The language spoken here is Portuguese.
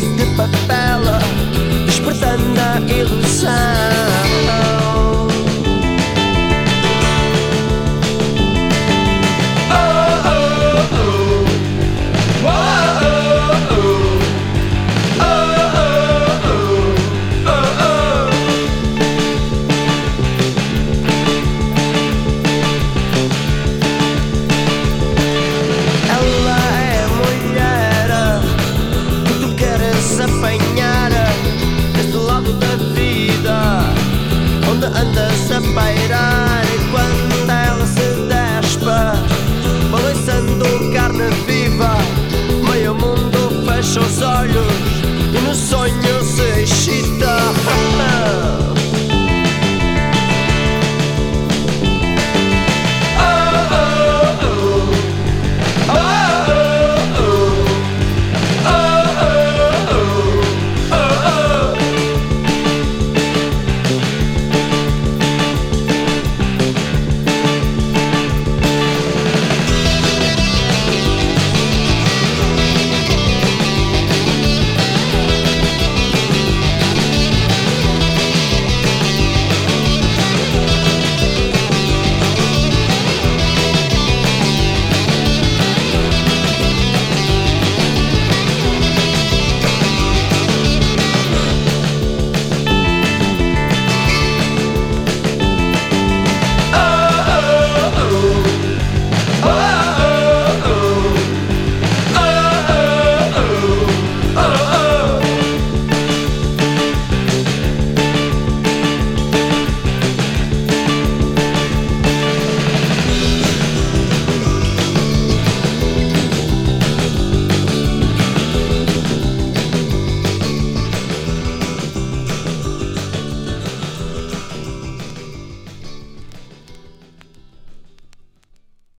de papel, despertando a ilusão. Apanhar deste lado da vida, onde andas a pairar